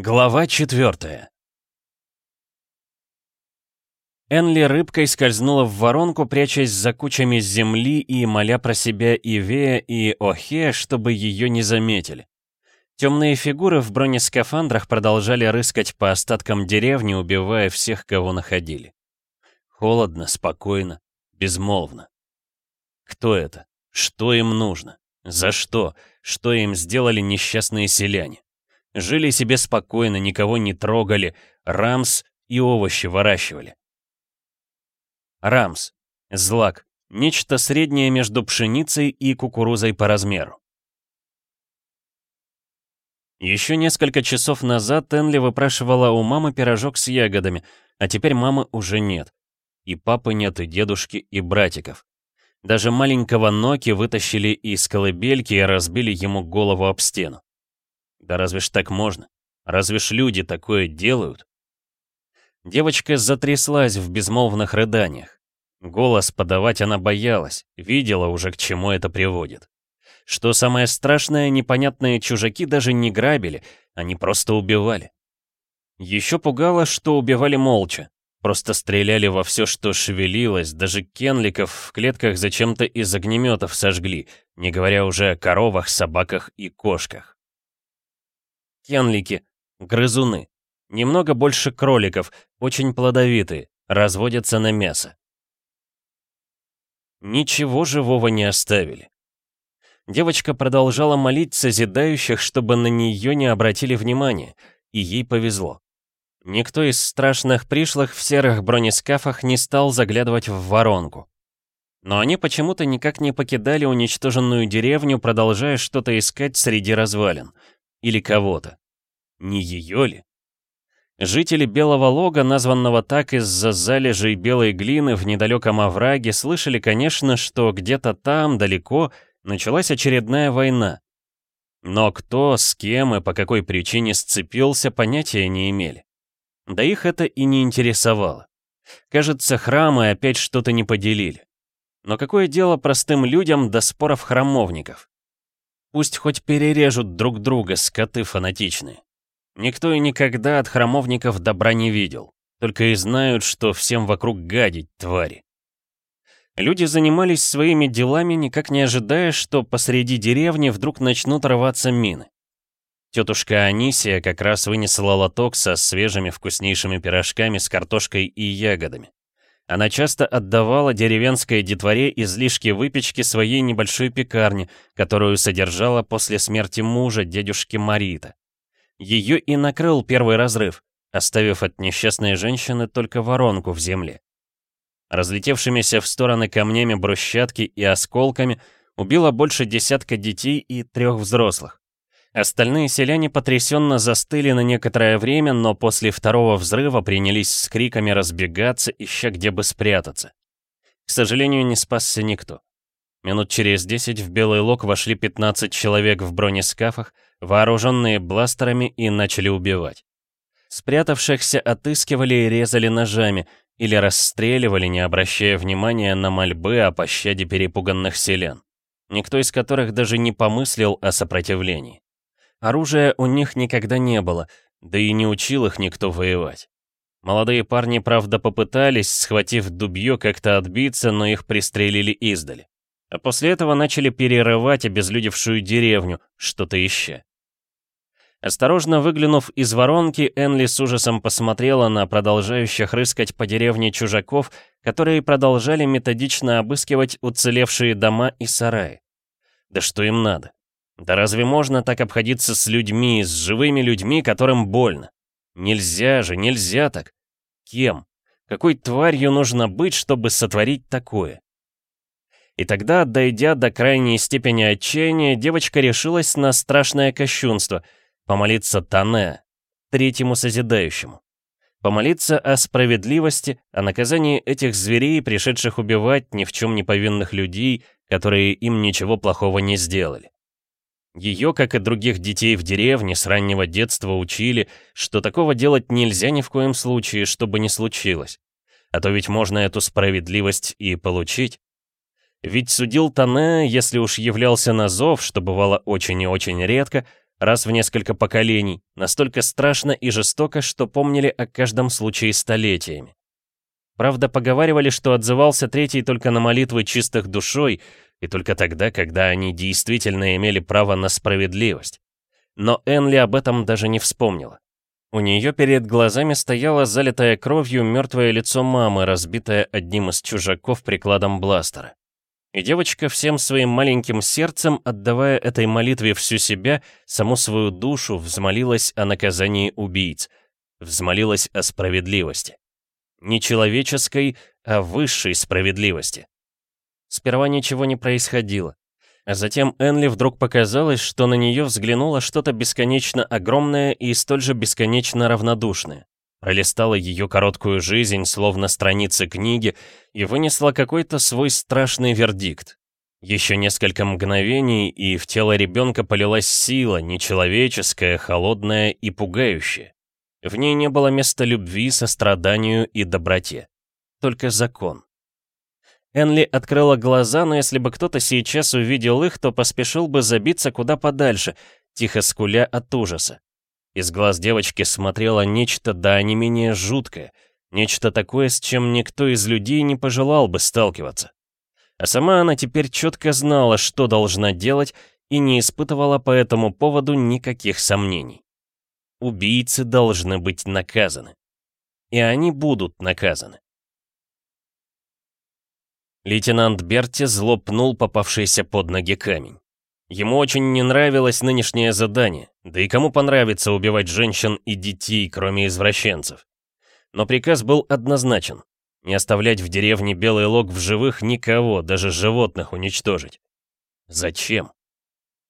Глава четвертая. Энли рыбкой скользнула в воронку, прячась за кучами земли и моля про себя и Вея, и Охе, чтобы ее не заметили. Темные фигуры в бронескафандрах продолжали рыскать по остаткам деревни, убивая всех, кого находили. Холодно, спокойно, безмолвно. Кто это? Что им нужно? За что? Что им сделали несчастные селяне? Жили себе спокойно, никого не трогали, рамс и овощи выращивали. Рамс. Злак. Нечто среднее между пшеницей и кукурузой по размеру. Еще несколько часов назад Энли выпрашивала у мамы пирожок с ягодами, а теперь мамы уже нет. И папы нет, и дедушки, и братиков. Даже маленького Ноки вытащили из колыбельки и разбили ему голову об стену. Да разве ж так можно? Разве ж люди такое делают? Девочка затряслась в безмолвных рыданиях. Голос подавать она боялась, видела уже, к чему это приводит. Что самое страшное, непонятные чужаки даже не грабили, они просто убивали. Еще пугало, что убивали молча. Просто стреляли во все, что шевелилось, даже кенликов в клетках зачем-то из огнеметов сожгли, не говоря уже о коровах, собаках и кошках. Кенлики, грызуны. Немного больше кроликов, очень плодовитые, разводятся на мясо. Ничего живого не оставили. Девочка продолжала молить созидающих, чтобы на нее не обратили внимания, и ей повезло. Никто из страшных пришлых в серых бронескафах не стал заглядывать в воронку. Но они почему-то никак не покидали уничтоженную деревню, продолжая что-то искать среди развалин. Или кого-то. Не ее ли? Жители Белого Лога, названного так из-за залежей белой глины в недалеком овраге, слышали, конечно, что где-то там, далеко, началась очередная война. Но кто, с кем и по какой причине сцепился, понятия не имели. Да их это и не интересовало. Кажется, храмы опять что-то не поделили. Но какое дело простым людям до споров храмовников? Пусть хоть перережут друг друга, скоты фанатичные. Никто и никогда от храмовников добра не видел. Только и знают, что всем вокруг гадить, твари. Люди занимались своими делами, никак не ожидая, что посреди деревни вдруг начнут рваться мины. Тетушка Анисия как раз вынесла лоток со свежими вкуснейшими пирожками с картошкой и ягодами. Она часто отдавала деревенской детворе излишки выпечки своей небольшой пекарни, которую содержала после смерти мужа, дедушки Марита. Ее и накрыл первый разрыв, оставив от несчастной женщины только воронку в земле. Разлетевшимися в стороны камнями брусчатки и осколками убило больше десятка детей и трех взрослых. Остальные селяне потрясенно застыли на некоторое время, но после второго взрыва принялись с криками разбегаться, ища где бы спрятаться. К сожалению, не спасся никто. Минут через десять в Белый Лог вошли 15 человек в бронескафах, вооруженные бластерами, и начали убивать. Спрятавшихся отыскивали и резали ножами, или расстреливали, не обращая внимания на мольбы о пощаде перепуганных селян, никто из которых даже не помыслил о сопротивлении. Оружия у них никогда не было, да и не учил их никто воевать. Молодые парни, правда, попытались, схватив дубье, как-то отбиться, но их пристрелили издали. А после этого начали перерывать обезлюдевшую деревню, что-то ища. Осторожно выглянув из воронки, Энли с ужасом посмотрела на продолжающих рыскать по деревне чужаков, которые продолжали методично обыскивать уцелевшие дома и сараи. Да что им надо? Да разве можно так обходиться с людьми, с живыми людьми, которым больно? Нельзя же, нельзя так. Кем? Какой тварью нужно быть, чтобы сотворить такое? И тогда, дойдя до крайней степени отчаяния, девочка решилась на страшное кощунство — Помолиться Тане, третьему созидающему. Помолиться о справедливости, о наказании этих зверей, пришедших убивать ни в чем не повинных людей, которые им ничего плохого не сделали. Ее, как и других детей в деревне, с раннего детства учили, что такого делать нельзя ни в коем случае, чтобы не случилось. А то ведь можно эту справедливость и получить. Ведь судил Тане, если уж являлся на зов, что бывало очень и очень редко, раз в несколько поколений, настолько страшно и жестоко, что помнили о каждом случае столетиями. Правда, поговаривали, что отзывался третий только на молитвы чистых душой, и только тогда, когда они действительно имели право на справедливость. Но Энли об этом даже не вспомнила. У нее перед глазами стояло залитое кровью мертвое лицо мамы, разбитое одним из чужаков прикладом бластера. И девочка всем своим маленьким сердцем, отдавая этой молитве всю себя, саму свою душу, взмолилась о наказании убийц, взмолилась о справедливости. Не человеческой, а высшей справедливости. Сперва ничего не происходило. А затем Энли вдруг показалось, что на нее взглянуло что-то бесконечно огромное и столь же бесконечно равнодушное. Пролистала ее короткую жизнь, словно страницы книги, и вынесла какой-то свой страшный вердикт. Еще несколько мгновений, и в тело ребенка полилась сила, нечеловеческая, холодная и пугающая. В ней не было места любви, состраданию и доброте. Только закон. Энли открыла глаза, но если бы кто-то сейчас увидел их, то поспешил бы забиться куда подальше, тихо скуля от ужаса. Из глаз девочки смотрело нечто да не менее жуткое, нечто такое, с чем никто из людей не пожелал бы сталкиваться. А сама она теперь четко знала, что должна делать, и не испытывала по этому поводу никаких сомнений. Убийцы должны быть наказаны. И они будут наказаны. Лейтенант Берти злопнул попавшийся под ноги камень. Ему очень не нравилось нынешнее задание, да и кому понравится убивать женщин и детей, кроме извращенцев. Но приказ был однозначен — не оставлять в деревне Белый Лог в живых никого, даже животных уничтожить. Зачем?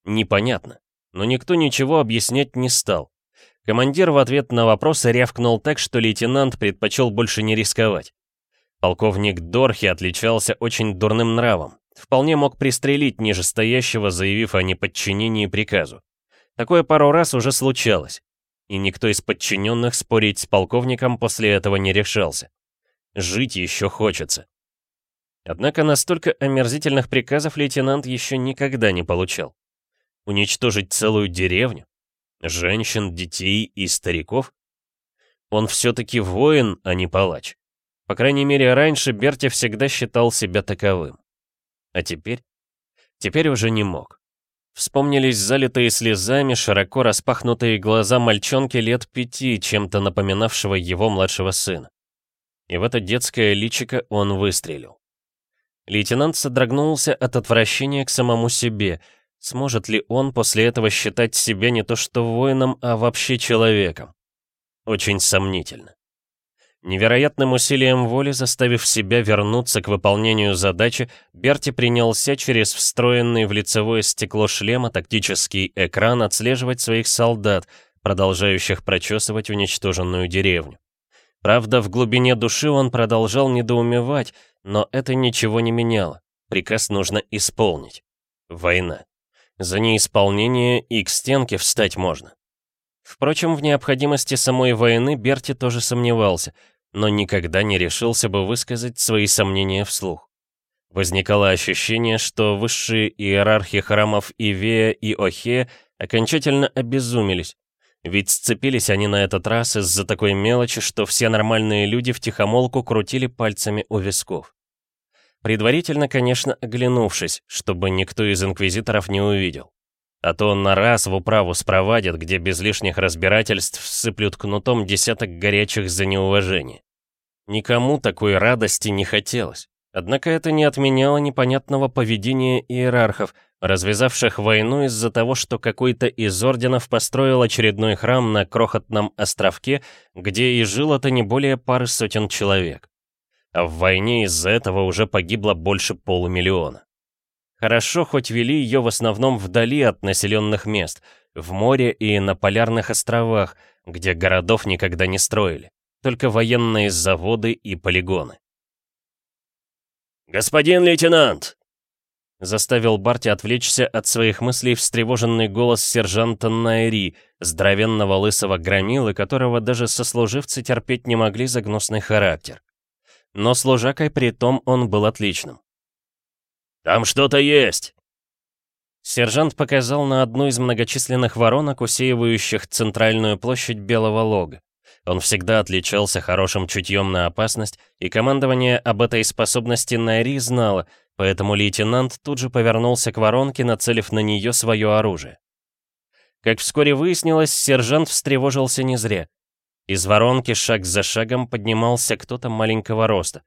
Непонятно, но никто ничего объяснять не стал. Командир в ответ на вопросы рявкнул так, что лейтенант предпочел больше не рисковать. Полковник Дорхи отличался очень дурным нравом. Вполне мог пристрелить нижестоящего, заявив о неподчинении приказу. Такое пару раз уже случалось. И никто из подчиненных спорить с полковником после этого не решался. Жить еще хочется. Однако настолько омерзительных приказов лейтенант еще никогда не получал. Уничтожить целую деревню? Женщин, детей и стариков? Он все-таки воин, а не палач. По крайней мере, раньше Берти всегда считал себя таковым. А теперь? Теперь уже не мог. Вспомнились залитые слезами, широко распахнутые глаза мальчонки лет пяти, чем-то напоминавшего его младшего сына. И в это детское личико он выстрелил. Лейтенант содрогнулся от отвращения к самому себе. Сможет ли он после этого считать себя не то что воином, а вообще человеком? Очень сомнительно. Невероятным усилием воли, заставив себя вернуться к выполнению задачи, Берти принялся через встроенный в лицевое стекло шлема тактический экран отслеживать своих солдат, продолжающих прочесывать уничтоженную деревню. Правда, в глубине души он продолжал недоумевать, но это ничего не меняло. Приказ нужно исполнить. Война. За неисполнение и к стенке встать можно. Впрочем, в необходимости самой войны Берти тоже сомневался, но никогда не решился бы высказать свои сомнения вслух. Возникало ощущение, что высшие иерархи храмов Ивея и Охе окончательно обезумелись, ведь сцепились они на этот раз из-за такой мелочи, что все нормальные люди втихомолку крутили пальцами у висков. Предварительно, конечно, оглянувшись, чтобы никто из инквизиторов не увидел. А то на раз в управу спровадят, где без лишних разбирательств сыплют кнутом десяток горячих за неуважение. Никому такой радости не хотелось. Однако это не отменяло непонятного поведения иерархов, развязавших войну из-за того, что какой-то из орденов построил очередной храм на крохотном островке, где и жило-то не более пары сотен человек. А в войне из-за этого уже погибло больше полумиллиона. Хорошо, хоть вели ее в основном вдали от населенных мест, в море и на полярных островах, где городов никогда не строили, только военные заводы и полигоны. «Господин лейтенант!» Заставил Барти отвлечься от своих мыслей встревоженный голос сержанта Найри, здоровенного лысого громилы, которого даже сослуживцы терпеть не могли за гнусный характер. Но служакой при том он был отличным. «Там что-то есть!» Сержант показал на одну из многочисленных воронок, усеивающих центральную площадь Белого Лога. Он всегда отличался хорошим чутьем на опасность, и командование об этой способности Найри знало, поэтому лейтенант тут же повернулся к воронке, нацелив на нее свое оружие. Как вскоре выяснилось, сержант встревожился не зря. Из воронки шаг за шагом поднимался кто-то маленького роста.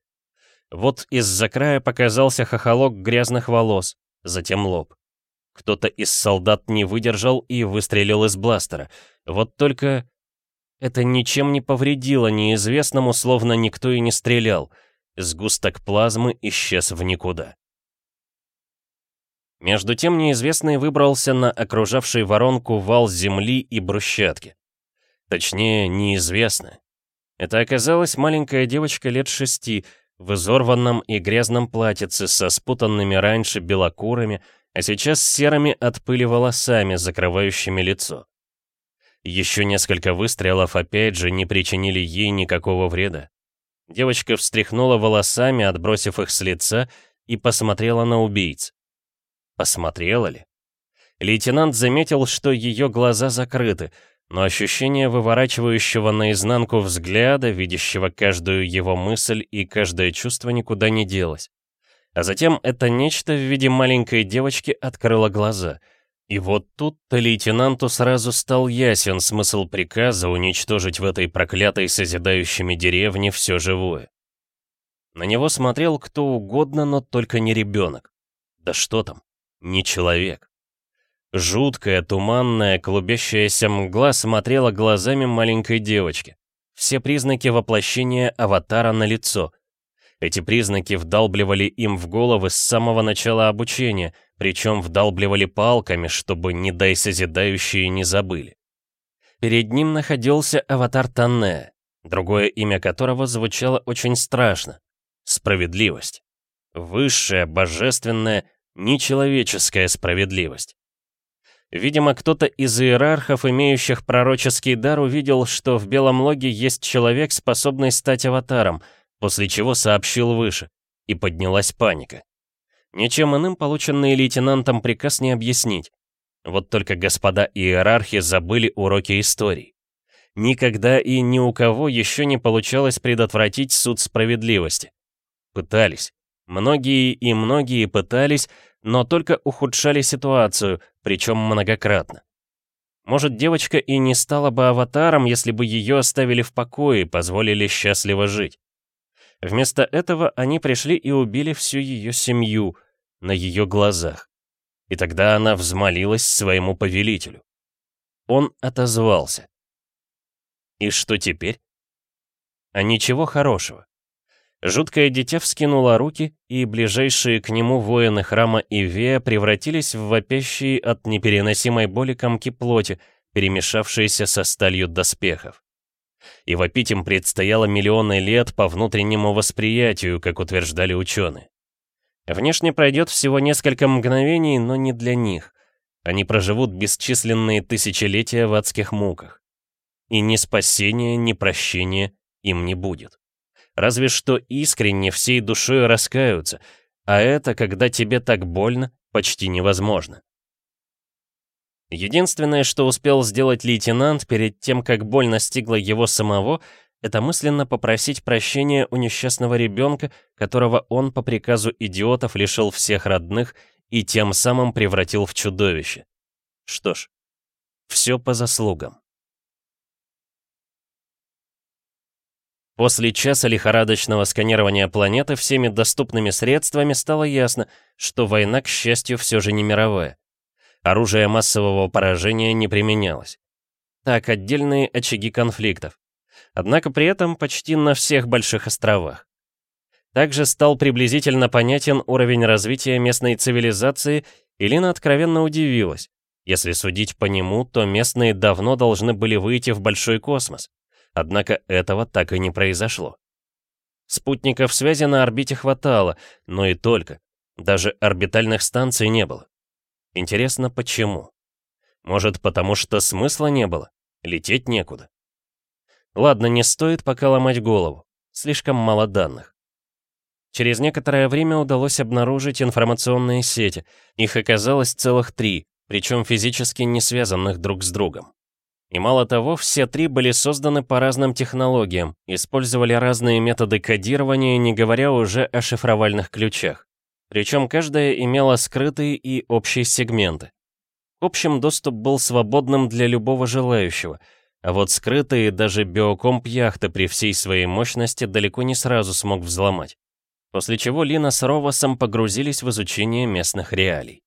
Вот из-за края показался хохолок грязных волос, затем лоб. Кто-то из солдат не выдержал и выстрелил из бластера. Вот только это ничем не повредило неизвестному, словно никто и не стрелял. Сгусток плазмы исчез в никуда. Между тем неизвестный выбрался на окружавший воронку вал земли и брусчатки. Точнее, неизвестно. Это оказалась маленькая девочка лет шести, в изорванном и грязном платьице со спутанными раньше белокурами, а сейчас серыми от пыли волосами, закрывающими лицо. Еще несколько выстрелов опять же не причинили ей никакого вреда. Девочка встряхнула волосами, отбросив их с лица, и посмотрела на убийц. Посмотрела ли? Лейтенант заметил, что ее глаза закрыты, но ощущение выворачивающего наизнанку взгляда, видящего каждую его мысль и каждое чувство никуда не делось. А затем это нечто в виде маленькой девочки открыло глаза. И вот тут-то лейтенанту сразу стал ясен смысл приказа уничтожить в этой проклятой созидающими деревне все живое. На него смотрел кто угодно, но только не ребенок. Да что там, не человек. Жуткая, туманная, клубящаяся мгла смотрела глазами маленькой девочки. Все признаки воплощения аватара на лицо. Эти признаки вдалбливали им в головы с самого начала обучения, причем вдалбливали палками, чтобы, не дай созидающие, не забыли. Перед ним находился аватар Танне, другое имя которого звучало очень страшно — справедливость. Высшая, божественная, нечеловеческая справедливость. Видимо, кто-то из иерархов, имеющих пророческий дар, увидел, что в Белом Логе есть человек, способный стать аватаром — после чего сообщил выше, и поднялась паника. Ничем иным полученный лейтенантом приказ не объяснить. Вот только господа иерархи забыли уроки истории. Никогда и ни у кого еще не получалось предотвратить суд справедливости. Пытались. Многие и многие пытались, но только ухудшали ситуацию, причем многократно. Может, девочка и не стала бы аватаром, если бы ее оставили в покое и позволили счастливо жить. Вместо этого они пришли и убили всю ее семью на ее глазах. И тогда она взмолилась своему повелителю. Он отозвался. И что теперь? А ничего хорошего. Жуткое дитя вскинуло руки, и ближайшие к нему воины храма Ивея превратились в вопящие от непереносимой боли комки плоти, перемешавшиеся со сталью доспехов и вопить им предстояло миллионы лет по внутреннему восприятию, как утверждали ученые. Внешне пройдет всего несколько мгновений, но не для них. Они проживут бесчисленные тысячелетия в адских муках. И ни спасения, ни прощения им не будет. Разве что искренне всей душой раскаются, а это, когда тебе так больно, почти невозможно. Единственное, что успел сделать лейтенант перед тем, как боль настигла его самого, это мысленно попросить прощения у несчастного ребенка, которого он по приказу идиотов лишил всех родных и тем самым превратил в чудовище. Что ж, все по заслугам. После часа лихорадочного сканирования планеты всеми доступными средствами стало ясно, что война, к счастью, все же не мировая. Оружие массового поражения не применялось. Так, отдельные очаги конфликтов. Однако при этом почти на всех больших островах. Также стал приблизительно понятен уровень развития местной цивилизации, и Лина откровенно удивилась. Если судить по нему, то местные давно должны были выйти в большой космос. Однако этого так и не произошло. Спутников связи на орбите хватало, но и только. Даже орбитальных станций не было. Интересно, почему? Может, потому что смысла не было? Лететь некуда. Ладно, не стоит пока ломать голову. Слишком мало данных. Через некоторое время удалось обнаружить информационные сети. Их оказалось целых три, причем физически не связанных друг с другом. И мало того, все три были созданы по разным технологиям, использовали разные методы кодирования, не говоря уже о шифровальных ключах. Причем каждая имела скрытые и общие сегменты. В общем, доступ был свободным для любого желающего, а вот скрытые даже биокомп яхты при всей своей мощности далеко не сразу смог взломать. После чего Лина с Ровасом погрузились в изучение местных реалий.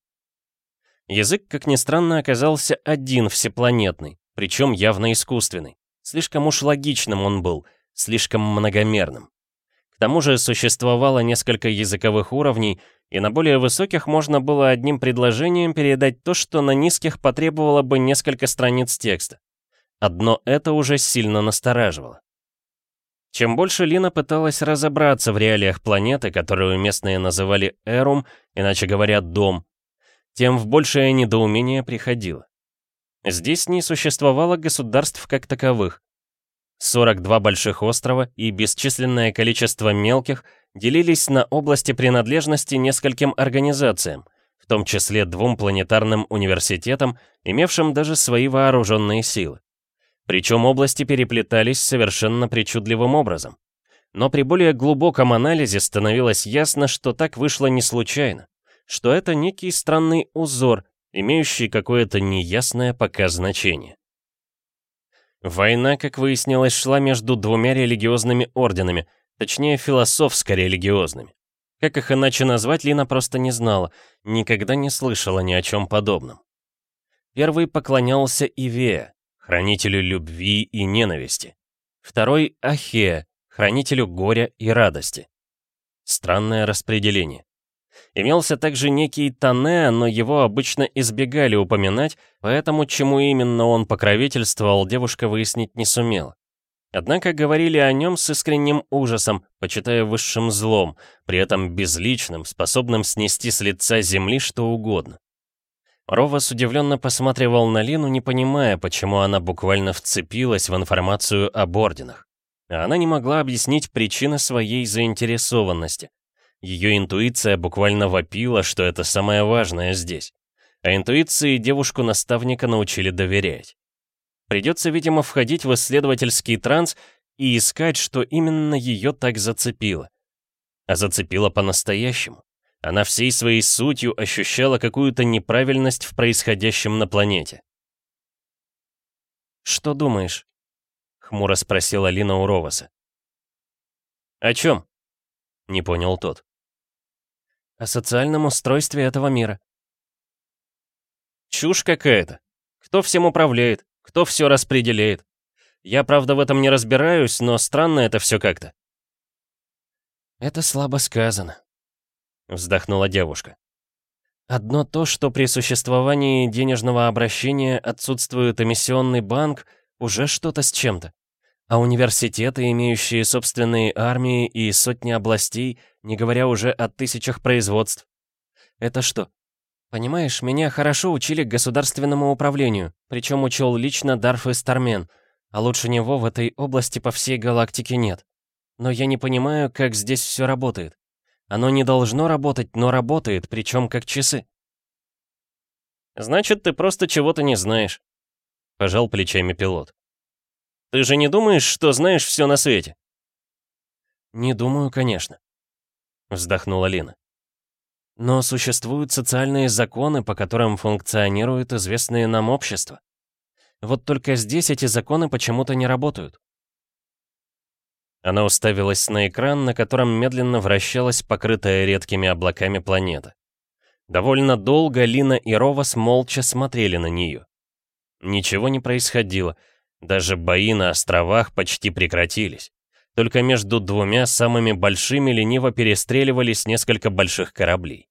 Язык, как ни странно, оказался один всепланетный, причем явно искусственный. Слишком уж логичным он был, слишком многомерным. К тому же существовало несколько языковых уровней, и на более высоких можно было одним предложением передать то, что на низких потребовало бы несколько страниц текста. Одно это уже сильно настораживало. Чем больше Лина пыталась разобраться в реалиях планеты, которую местные называли Эрум, иначе говоря, дом, тем в большее недоумение приходило. Здесь не существовало государств как таковых. 42 больших острова и бесчисленное количество мелких делились на области принадлежности нескольким организациям, в том числе двум планетарным университетам, имевшим даже свои вооруженные силы. Причем области переплетались совершенно причудливым образом. Но при более глубоком анализе становилось ясно, что так вышло не случайно, что это некий странный узор, имеющий какое-то неясное пока значение. Война, как выяснилось, шла между двумя религиозными орденами, точнее философско-религиозными. Как их иначе назвать, Лина просто не знала, никогда не слышала ни о чем подобном. Первый поклонялся Ивея, хранителю любви и ненависти. Второй — Ахея, хранителю горя и радости. Странное распределение. Имелся также некий Тане, но его обычно избегали упоминать, поэтому чему именно он покровительствовал, девушка выяснить не сумела. Однако говорили о нем с искренним ужасом, почитая высшим злом, при этом безличным, способным снести с лица земли что угодно. Ровас удивленно посматривал на Лину, не понимая, почему она буквально вцепилась в информацию об орденах. А она не могла объяснить причины своей заинтересованности. Ее интуиция буквально вопила, что это самое важное здесь. А интуиции девушку-наставника научили доверять. Придется, видимо, входить в исследовательский транс и искать, что именно ее так зацепило. А зацепило по-настоящему. Она всей своей сутью ощущала какую-то неправильность в происходящем на планете. «Что думаешь?» — хмуро спросила Лина у Роваса. «О чем?» — не понял тот о социальном устройстве этого мира. Чушь какая-то. Кто всем управляет, кто все распределяет. Я, правда, в этом не разбираюсь, но странно это все как-то. Это слабо сказано, вздохнула девушка. Одно то, что при существовании денежного обращения отсутствует эмиссионный банк, уже что-то с чем-то. А университеты, имеющие собственные армии и сотни областей, не говоря уже о тысячах производств. Это что? Понимаешь, меня хорошо учили государственному управлению, причем учил лично Дарф Стармен, а лучше него в этой области по всей галактике нет. Но я не понимаю, как здесь все работает. Оно не должно работать, но работает, причем как часы. «Значит, ты просто чего-то не знаешь», — пожал плечами пилот. Ты же не думаешь, что знаешь все на свете?» «Не думаю, конечно», — вздохнула Лина. «Но существуют социальные законы, по которым функционирует известное нам общество. Вот только здесь эти законы почему-то не работают». Она уставилась на экран, на котором медленно вращалась покрытая редкими облаками планета. Довольно долго Лина и Ровас молча смотрели на нее. Ничего не происходило — даже бои на островах почти прекратились. Только между двумя самыми большими лениво перестреливались несколько больших кораблей.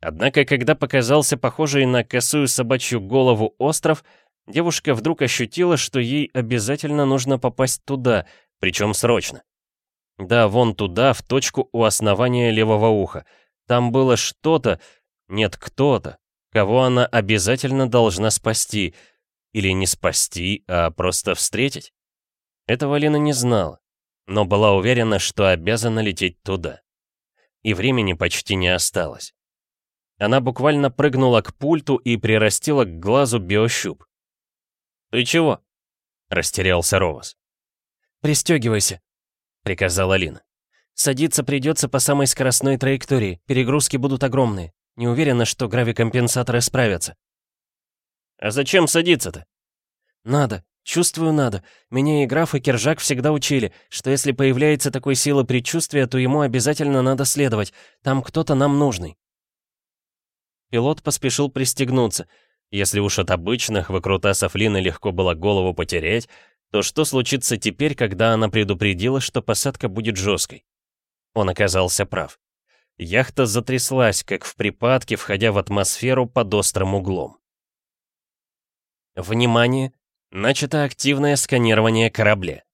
Однако, когда показался похожий на косую собачью голову остров, девушка вдруг ощутила, что ей обязательно нужно попасть туда, причем срочно. Да, вон туда, в точку у основания левого уха. Там было что-то, нет, кто-то, кого она обязательно должна спасти — или не спасти, а просто встретить? Этого Лена не знала, но была уверена, что обязана лететь туда. и времени почти не осталось. Она буквально прыгнула к пульту и прирастила к глазу биощуп. «Ты чего?» — растерялся Ровас. «Пристегивайся», — приказала Лина. «Садиться придется по самой скоростной траектории, перегрузки будут огромные. Не уверена, что гравикомпенсаторы справятся». «А зачем садиться-то?» «Надо. Чувствую, надо. Меня и граф, и Кержак всегда учили, что если появляется такой сила предчувствия, то ему обязательно надо следовать. Там кто-то нам нужный». Пилот поспешил пристегнуться. Если уж от обычных выкрутасов Лины легко было голову потерять, то что случится теперь, когда она предупредила, что посадка будет жесткой? Он оказался прав. Яхта затряслась, как в припадке, входя в атмосферу под острым углом. «Внимание! Начато активное сканирование корабля!»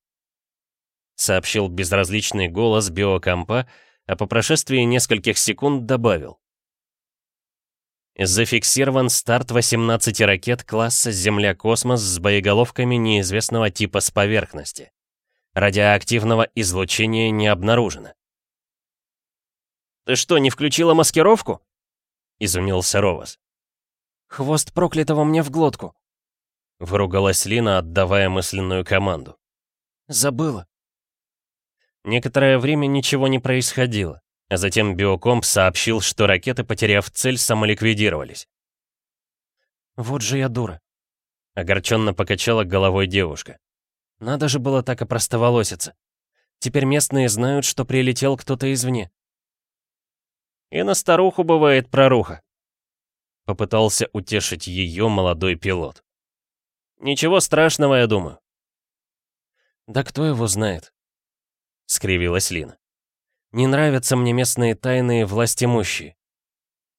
Сообщил безразличный голос биокомпа, а по прошествии нескольких секунд добавил. Зафиксирован старт 18 ракет класса «Земля-космос» с боеголовками неизвестного типа с поверхности. Радиоактивного излучения не обнаружено. «Ты что, не включила маскировку?» — изумился Ровас. «Хвост проклятого мне в глотку!» — выругалась Лина, отдавая мысленную команду. «Забыла». Некоторое время ничего не происходило. А затем биокомп сообщил, что ракеты, потеряв цель, самоликвидировались. «Вот же я дура», — огорченно покачала головой девушка. «Надо же было так опростоволоситься. Теперь местные знают, что прилетел кто-то извне». «И на старуху бывает проруха», — попытался утешить ее молодой пилот. «Ничего страшного, я думаю». «Да кто его знает?» — скривилась Лина. Не нравятся мне местные тайные властимущие.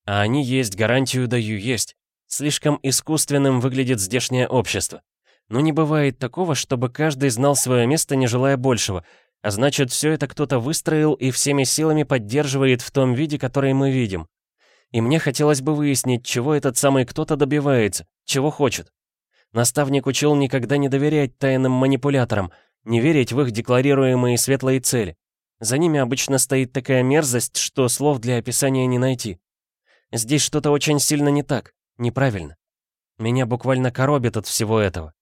А они есть, гарантию даю, есть. Слишком искусственным выглядит здешнее общество. Но не бывает такого, чтобы каждый знал свое место, не желая большего, а значит, все это кто-то выстроил и всеми силами поддерживает в том виде, который мы видим. И мне хотелось бы выяснить, чего этот самый кто-то добивается, чего хочет. Наставник учил никогда не доверять тайным манипуляторам, не верить в их декларируемые светлые цели. За ними обычно стоит такая мерзость, что слов для описания не найти. Здесь что-то очень сильно не так, неправильно. Меня буквально коробит от всего этого.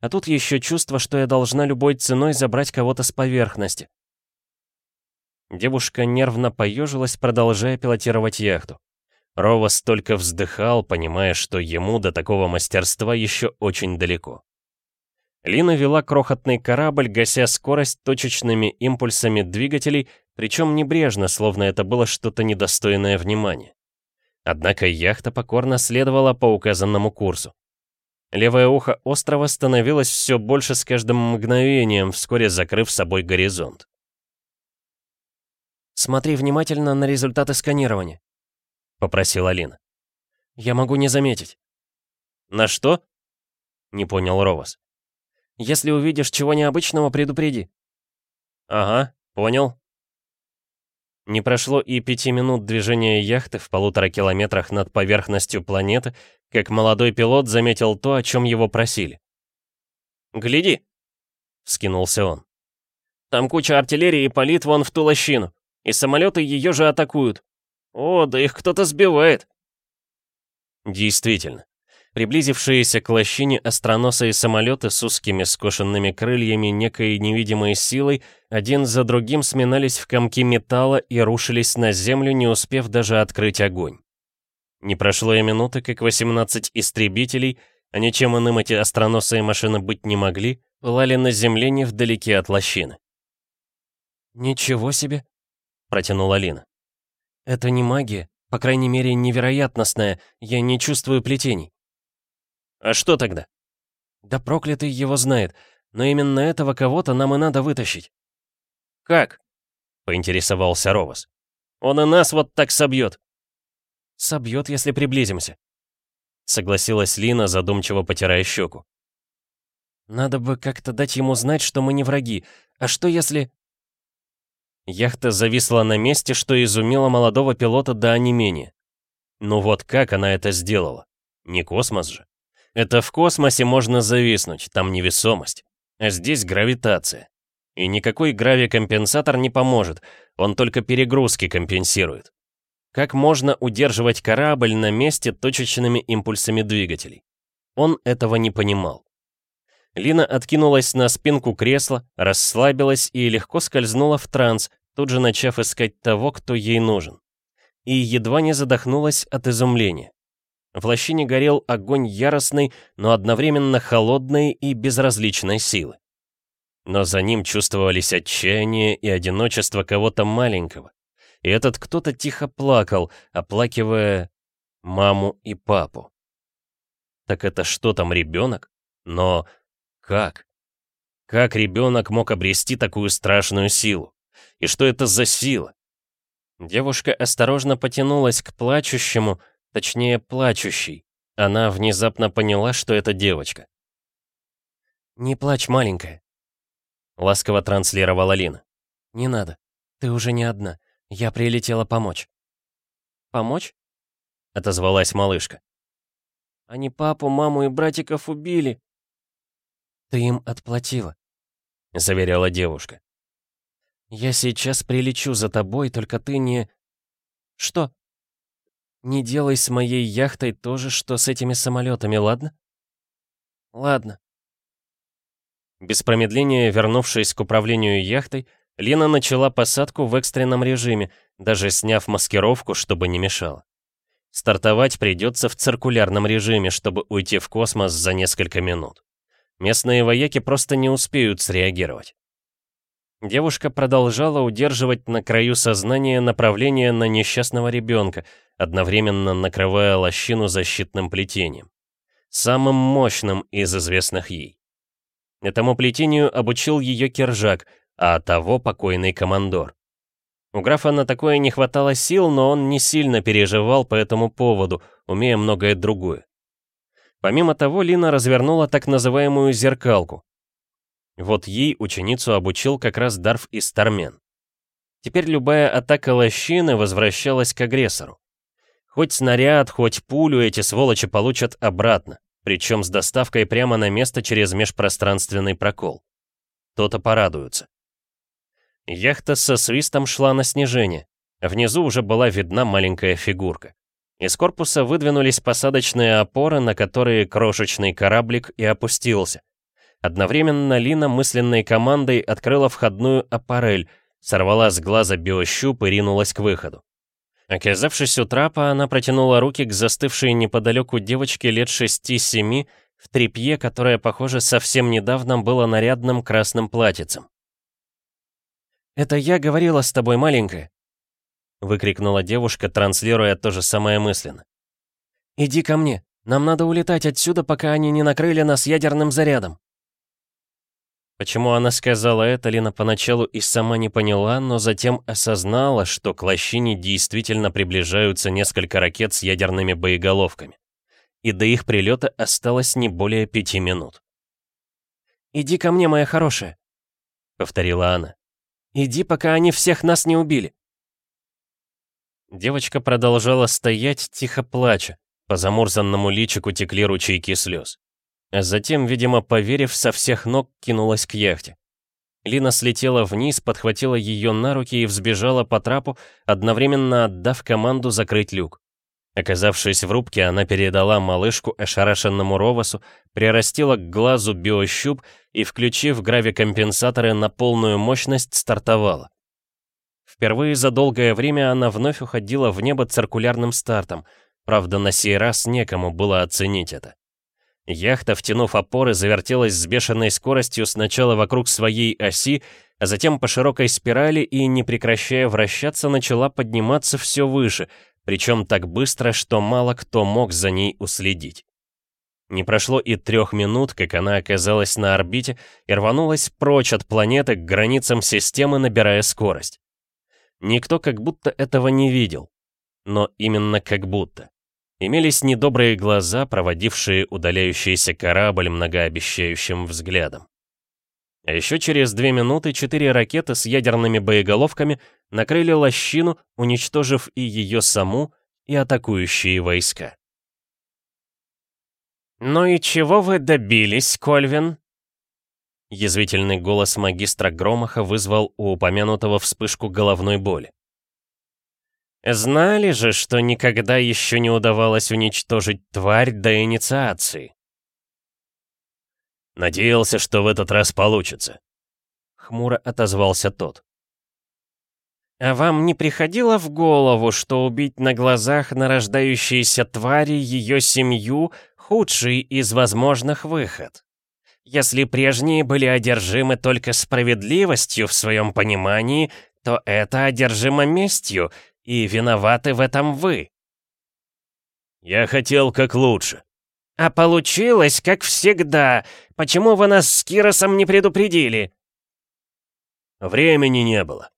А тут еще чувство, что я должна любой ценой забрать кого-то с поверхности. Девушка нервно поежилась, продолжая пилотировать яхту. Ровас только вздыхал, понимая, что ему до такого мастерства еще очень далеко. Лина вела крохотный корабль, гася скорость точечными импульсами двигателей, причем небрежно, словно это было что-то недостойное внимания. Однако яхта покорно следовала по указанному курсу. Левое ухо острова становилось все больше с каждым мгновением, вскоре закрыв собой горизонт. «Смотри внимательно на результаты сканирования», — попросила Лина. «Я могу не заметить». «На что?» — не понял Ровас. Если увидишь чего необычного, предупреди». «Ага, понял». Не прошло и пяти минут движения яхты в полутора километрах над поверхностью планеты, как молодой пилот заметил то, о чем его просили. «Гляди!» — вскинулся он. «Там куча артиллерии палит вон в ту лощину, и самолеты ее же атакуют. О, да их кто-то сбивает!» Действительно. Приблизившиеся к лощине остроносые самолеты с узкими скошенными крыльями некой невидимой силой один за другим сминались в комки металла и рушились на землю, не успев даже открыть огонь. Не прошло и минуты, как 18 истребителей, а ничем иным эти остроносые машины быть не могли, пылали на земле невдалеке от лощины. «Ничего себе!» — протянула Лина. «Это не магия, по крайней мере, невероятностная, я не чувствую плетений». А что тогда? Да проклятый его знает, но именно этого кого-то нам и надо вытащить. Как? Поинтересовался Ровас. Он и нас вот так собьет. Собьет, если приблизимся. Согласилась Лина, задумчиво потирая щеку. Надо бы как-то дать ему знать, что мы не враги. А что если... Яхта зависла на месте, что изумило молодого пилота до онемения. Ну вот как она это сделала? Не космос же. Это в космосе можно зависнуть, там невесомость. А здесь гравитация. И никакой гравикомпенсатор не поможет, он только перегрузки компенсирует. Как можно удерживать корабль на месте точечными импульсами двигателей? Он этого не понимал. Лина откинулась на спинку кресла, расслабилась и легко скользнула в транс, тут же начав искать того, кто ей нужен. И едва не задохнулась от изумления. В лощине горел огонь яростной, но одновременно холодной и безразличной силы. Но за ним чувствовались отчаяние и одиночество кого-то маленького. И этот кто-то тихо плакал, оплакивая маму и папу. Так это что там, ребенок? Но как? Как ребенок мог обрести такую страшную силу? И что это за сила? Девушка осторожно потянулась к плачущему, точнее, плачущей. Она внезапно поняла, что это девочка. «Не плачь, маленькая», — ласково транслировала Лина. «Не надо. Ты уже не одна. Я прилетела помочь». «Помочь?» — отозвалась малышка. «Они папу, маму и братиков убили». «Ты им отплатила», — заверяла девушка. «Я сейчас прилечу за тобой, только ты не...» «Что?» «Не делай с моей яхтой то же, что с этими самолетами, ладно?» «Ладно». Без промедления, вернувшись к управлению яхтой, Лина начала посадку в экстренном режиме, даже сняв маскировку, чтобы не мешало. Стартовать придется в циркулярном режиме, чтобы уйти в космос за несколько минут. Местные вояки просто не успеют среагировать. Девушка продолжала удерживать на краю сознания направление на несчастного ребенка, одновременно накрывая лощину защитным плетением. Самым мощным из известных ей. Этому плетению обучил ее Кержак, а того покойный командор. У графа на такое не хватало сил, но он не сильно переживал по этому поводу, умея многое другое. Помимо того, Лина развернула так называемую зеркалку, вот ей ученицу обучил как раз Дарф из Тармен. Теперь любая атака лощины возвращалась к агрессору. Хоть снаряд, хоть пулю эти сволочи получат обратно, причем с доставкой прямо на место через межпространственный прокол. То-то порадуются. Яхта со свистом шла на снижение. Внизу уже была видна маленькая фигурка. Из корпуса выдвинулись посадочные опоры, на которые крошечный кораблик и опустился. Одновременно Лина мысленной командой открыла входную аппарель, сорвала с глаза биощуп и ринулась к выходу. Оказавшись у трапа, она протянула руки к застывшей неподалеку девочке лет 6-7 в тряпье, которое, похоже, совсем недавно было нарядным красным платьицем. «Это я говорила с тобой, маленькая!» Выкрикнула девушка, транслируя то же самое мысленно. «Иди ко мне, нам надо улетать отсюда, пока они не накрыли нас ядерным зарядом!» Почему она сказала это, Лина поначалу и сама не поняла, но затем осознала, что к лощине действительно приближаются несколько ракет с ядерными боеголовками. И до их прилета осталось не более пяти минут. «Иди ко мне, моя хорошая», — повторила она. «Иди, пока они всех нас не убили». Девочка продолжала стоять, тихо плача. По замурзанному личику текли ручейки слез. А затем, видимо, поверив, со всех ног кинулась к яхте. Лина слетела вниз, подхватила ее на руки и взбежала по трапу, одновременно отдав команду закрыть люк. Оказавшись в рубке, она передала малышку ошарашенному Ровасу, прирастила к глазу биощуп и, включив гравикомпенсаторы на полную мощность, стартовала. Впервые за долгое время она вновь уходила в небо циркулярным стартом, правда, на сей раз некому было оценить это. Яхта, втянув опоры, завертелась с бешеной скоростью сначала вокруг своей оси, а затем по широкой спирали и, не прекращая вращаться, начала подниматься все выше, причем так быстро, что мало кто мог за ней уследить. Не прошло и трех минут, как она оказалась на орбите и рванулась прочь от планеты к границам системы, набирая скорость. Никто как будто этого не видел. Но именно как будто. Имелись недобрые глаза, проводившие удаляющийся корабль многообещающим взглядом. А еще через две минуты четыре ракеты с ядерными боеголовками накрыли лощину, уничтожив и ее саму, и атакующие войска. «Ну и чего вы добились, Кольвин?» Язвительный голос магистра Громаха вызвал у упомянутого вспышку головной боли. «Знали же, что никогда еще не удавалось уничтожить тварь до инициации?» «Надеялся, что в этот раз получится», — хмуро отозвался тот. «А вам не приходило в голову, что убить на глазах нарождающейся твари ее семью — худший из возможных выход? Если прежние были одержимы только справедливостью в своем понимании, то это одержимо местью, и виноваты в этом вы». «Я хотел как лучше», «А получилось, как всегда. Почему вы нас с Киросом не предупредили?» «Времени не было»,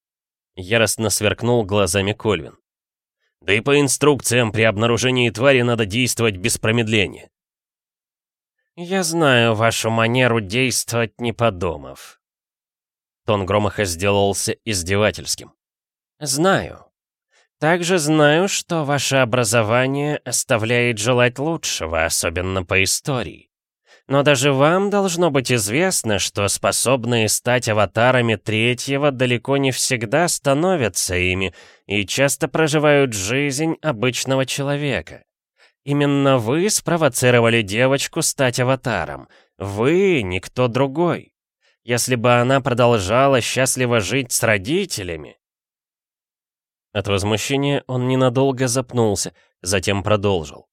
— яростно сверкнул глазами Кольвин. «Да и по инструкциям при обнаружении твари надо действовать без промедления». «Я знаю вашу манеру действовать, не подумав». Тон Громаха сделался издевательским. «Знаю. Также знаю, что ваше образование оставляет желать лучшего, особенно по истории. Но даже вам должно быть известно, что способные стать аватарами третьего далеко не всегда становятся ими и часто проживают жизнь обычного человека. Именно вы спровоцировали девочку стать аватаром. Вы, никто другой. Если бы она продолжала счастливо жить с родителями, от возмущения он ненадолго запнулся, затем продолжил.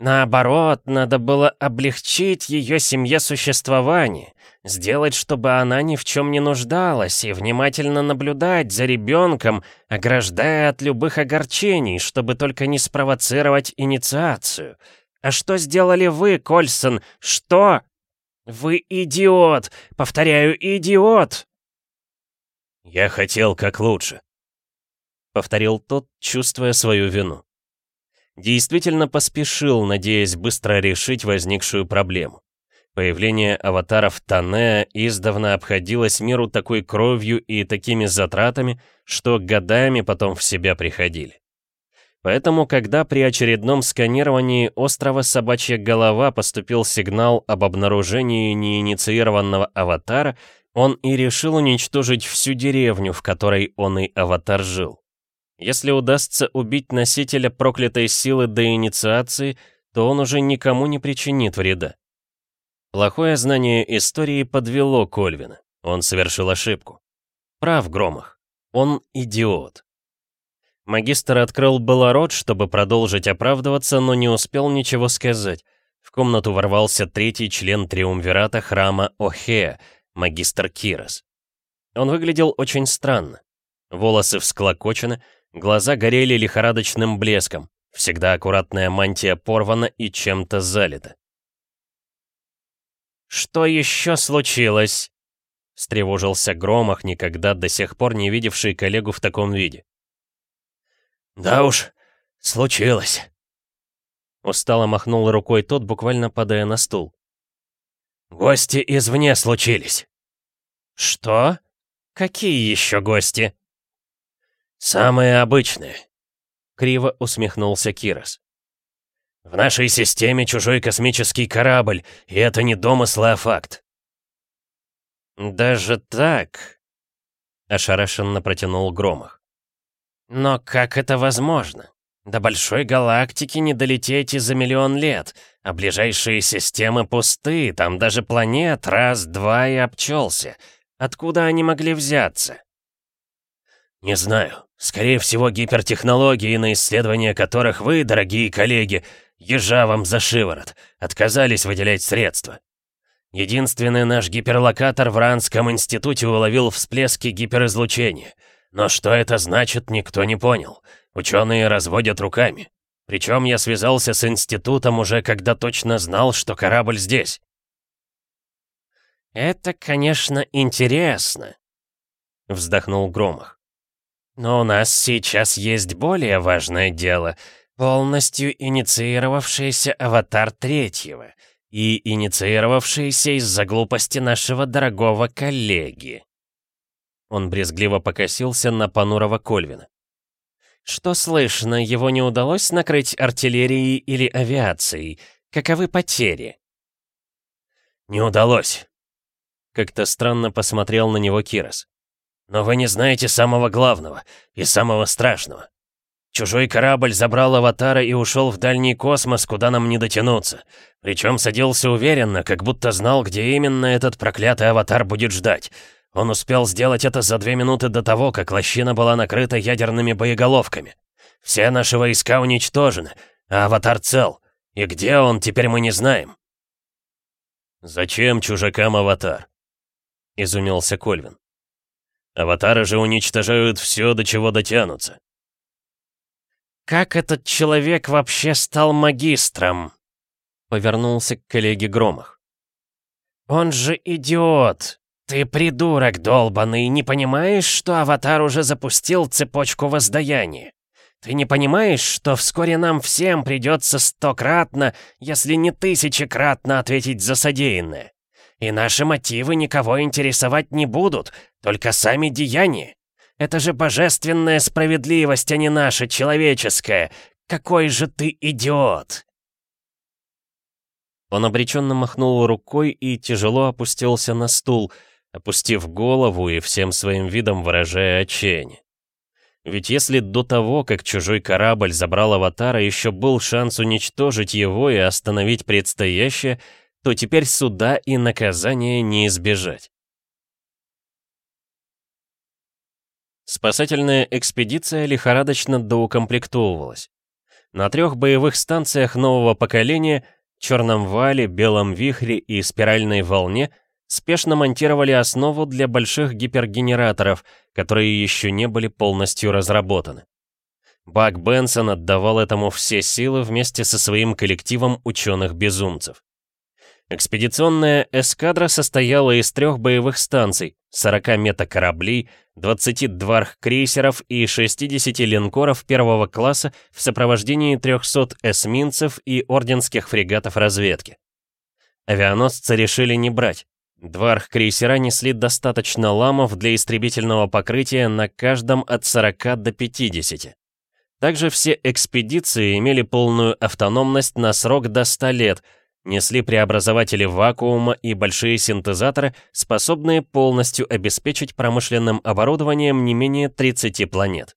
Наоборот, надо было облегчить ее семье существование, сделать, чтобы она ни в чем не нуждалась, и внимательно наблюдать за ребенком, ограждая от любых огорчений, чтобы только не спровоцировать инициацию. А что сделали вы, Кольсон? Что? Вы идиот! Повторяю, идиот! Я хотел как лучше, — повторил тот, чувствуя свою вину. Действительно поспешил, надеясь быстро решить возникшую проблему. Появление аватаров Танеа издавна обходилось миру такой кровью и такими затратами, что годами потом в себя приходили. Поэтому, когда при очередном сканировании острова Собачья Голова поступил сигнал об обнаружении неинициированного аватара, он и решил уничтожить всю деревню, в которой он и аватар жил. Если удастся убить носителя проклятой силы до инициации, то он уже никому не причинит вреда. Плохое знание истории подвело Кольвина. Он совершил ошибку. Прав Громах. Он идиот. Магистр открыл было рот, чтобы продолжить оправдываться, но не успел ничего сказать. В комнату ворвался третий член триумвирата храма Охея, магистр Кирос. Он выглядел очень странно. Волосы всклокочены, Глаза горели лихорадочным блеском. Всегда аккуратная мантия порвана и чем-то залита. «Что еще случилось?» — встревожился Громах, никогда до сих пор не видевший коллегу в таком виде. «Да уж, случилось!» Устало махнул рукой тот, буквально падая на стул. «Гости извне случились!» «Что? Какие еще гости?» «Самые обычные», — криво усмехнулся Кирос. «В нашей системе чужой космический корабль, и это не домысл, а факт». «Даже так?» — ошарашенно протянул Громах. «Но как это возможно? До большой галактики не долететь и за миллион лет, а ближайшие системы пусты, там даже планет раз-два и обчелся. Откуда они могли взяться?» «Не знаю. Скорее всего, гипертехнологии, на исследование которых вы, дорогие коллеги, ежа вам за шиворот, отказались выделять средства. Единственный наш гиперлокатор в Ранском институте уловил всплески гиперизлучения. Но что это значит, никто не понял. Ученые разводят руками. Причем я связался с институтом уже, когда точно знал, что корабль здесь. «Это, конечно, интересно», — вздохнул Громах. Но у нас сейчас есть более важное дело, полностью инициировавшийся аватар третьего и инициировавшийся из-за глупости нашего дорогого коллеги. Он брезгливо покосился на понурого Кольвина. Что слышно, его не удалось накрыть артиллерией или авиацией? Каковы потери? Не удалось. Как-то странно посмотрел на него Кирос. «Но вы не знаете самого главного и самого страшного. Чужой корабль забрал аватара и ушел в дальний космос, куда нам не дотянуться. Причем садился уверенно, как будто знал, где именно этот проклятый аватар будет ждать. Он успел сделать это за две минуты до того, как лощина была накрыта ядерными боеголовками. Все наши войска уничтожены, а аватар цел. И где он, теперь мы не знаем. «Зачем чужакам аватар?» — изумился Кольвин. «Аватары же уничтожают все, до чего дотянутся». «Как этот человек вообще стал магистром?» — повернулся к коллеге Громах. «Он же идиот! Ты придурок долбанный, не понимаешь, что Аватар уже запустил цепочку воздаяния? Ты не понимаешь, что вскоре нам всем придется стократно, если не тысячекратно ответить за содеянное? И наши мотивы никого интересовать не будут, только сами деяния. Это же божественная справедливость, а не наша человеческая. Какой же ты идиот!» Он обреченно махнул рукой и тяжело опустился на стул, опустив голову и всем своим видом выражая отчаяние. Ведь если до того, как чужой корабль забрал аватара, еще был шанс уничтожить его и остановить предстоящее, то теперь суда и наказания не избежать. Спасательная экспедиция лихорадочно доукомплектовывалась. На трех боевых станциях нового поколения — Черном Вале, Белом Вихре и Спиральной Волне — спешно монтировали основу для больших гипергенераторов, которые еще не были полностью разработаны. Бак Бенсон отдавал этому все силы вместе со своим коллективом ученых-безумцев. Экспедиционная эскадра состояла из трех боевых станций, 40 метакораблей, 20 дварх-крейсеров и 60 линкоров первого класса в сопровождении 300 эсминцев и орденских фрегатов разведки. Авианосцы решили не брать. Два крейсера несли достаточно ламов для истребительного покрытия на каждом от 40 до 50. Также все экспедиции имели полную автономность на срок до 100 лет, несли преобразователи вакуума и большие синтезаторы, способные полностью обеспечить промышленным оборудованием не менее 30 планет.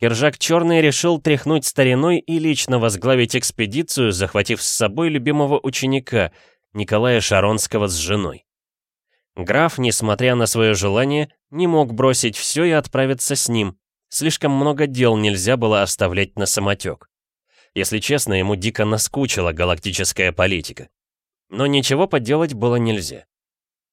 Киржак Черный решил тряхнуть стариной и лично возглавить экспедицию, захватив с собой любимого ученика — Николая Шаронского с женой. Граф, несмотря на свое желание, не мог бросить все и отправиться с ним. Слишком много дел нельзя было оставлять на самотек. Если честно, ему дико наскучила галактическая политика. Но ничего поделать было нельзя.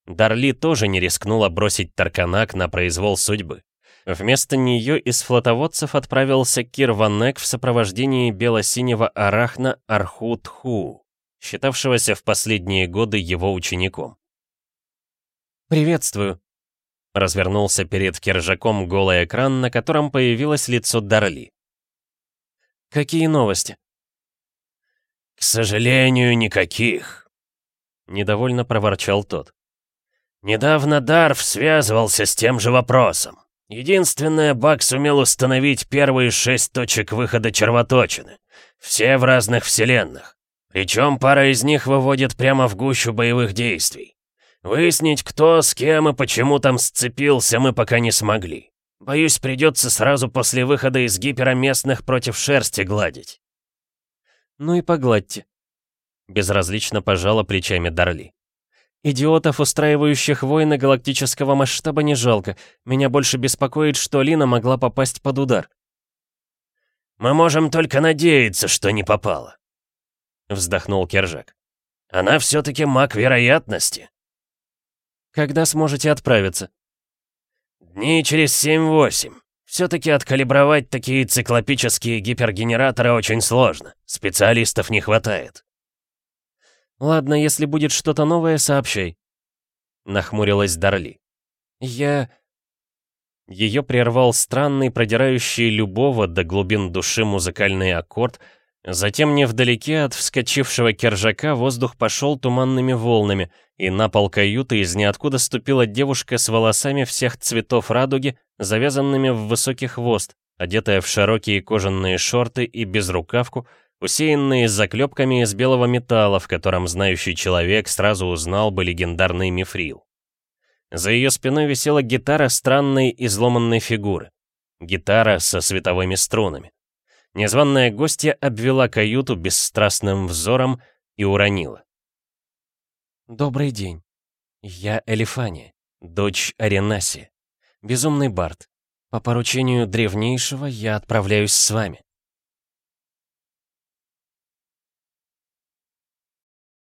Дарли тоже не рискнула бросить Тарканак на произвол судьбы. Вместо нее из флотоводцев отправился Кир Ванек в сопровождении бело-синего арахна Архут-Ху считавшегося в последние годы его учеником. «Приветствую», — развернулся перед Киржаком голый экран, на котором появилось лицо Дарли. «Какие новости?» «К сожалению, никаких», — недовольно проворчал тот. «Недавно Дарф связывался с тем же вопросом. Единственное, Бак сумел установить первые шесть точек выхода червоточины. Все в разных вселенных. Причем пара из них выводит прямо в гущу боевых действий. Выяснить, кто с кем и почему там сцепился, мы пока не смогли. Боюсь, придется сразу после выхода из гипера местных против шерсти гладить. Ну и погладьте. Безразлично пожала плечами Дарли. Идиотов, устраивающих войны галактического масштаба, не жалко. Меня больше беспокоит, что Лина могла попасть под удар. Мы можем только надеяться, что не попала. — вздохнул Кержак. «Она все-таки маг вероятности». «Когда сможете отправиться?» «Дней через семь-восемь. Все-таки откалибровать такие циклопические гипергенераторы очень сложно. Специалистов не хватает». «Ладно, если будет что-то новое, сообщай», — нахмурилась Дарли. «Я...» Ее прервал странный, продирающий любого до глубин души музыкальный аккорд — Затем невдалеке от вскочившего кержака воздух пошел туманными волнами, и на пол каюты из ниоткуда ступила девушка с волосами всех цветов радуги, завязанными в высокий хвост, одетая в широкие кожаные шорты и безрукавку, усеянные заклепками из белого металла, в котором знающий человек сразу узнал бы легендарный мифрил. За ее спиной висела гитара странной изломанной фигуры. Гитара со световыми струнами. Незваная гостья обвела каюту бесстрастным взором и уронила. «Добрый день. Я Элифания, дочь Аренаси, безумный бард. По поручению древнейшего я отправляюсь с вами».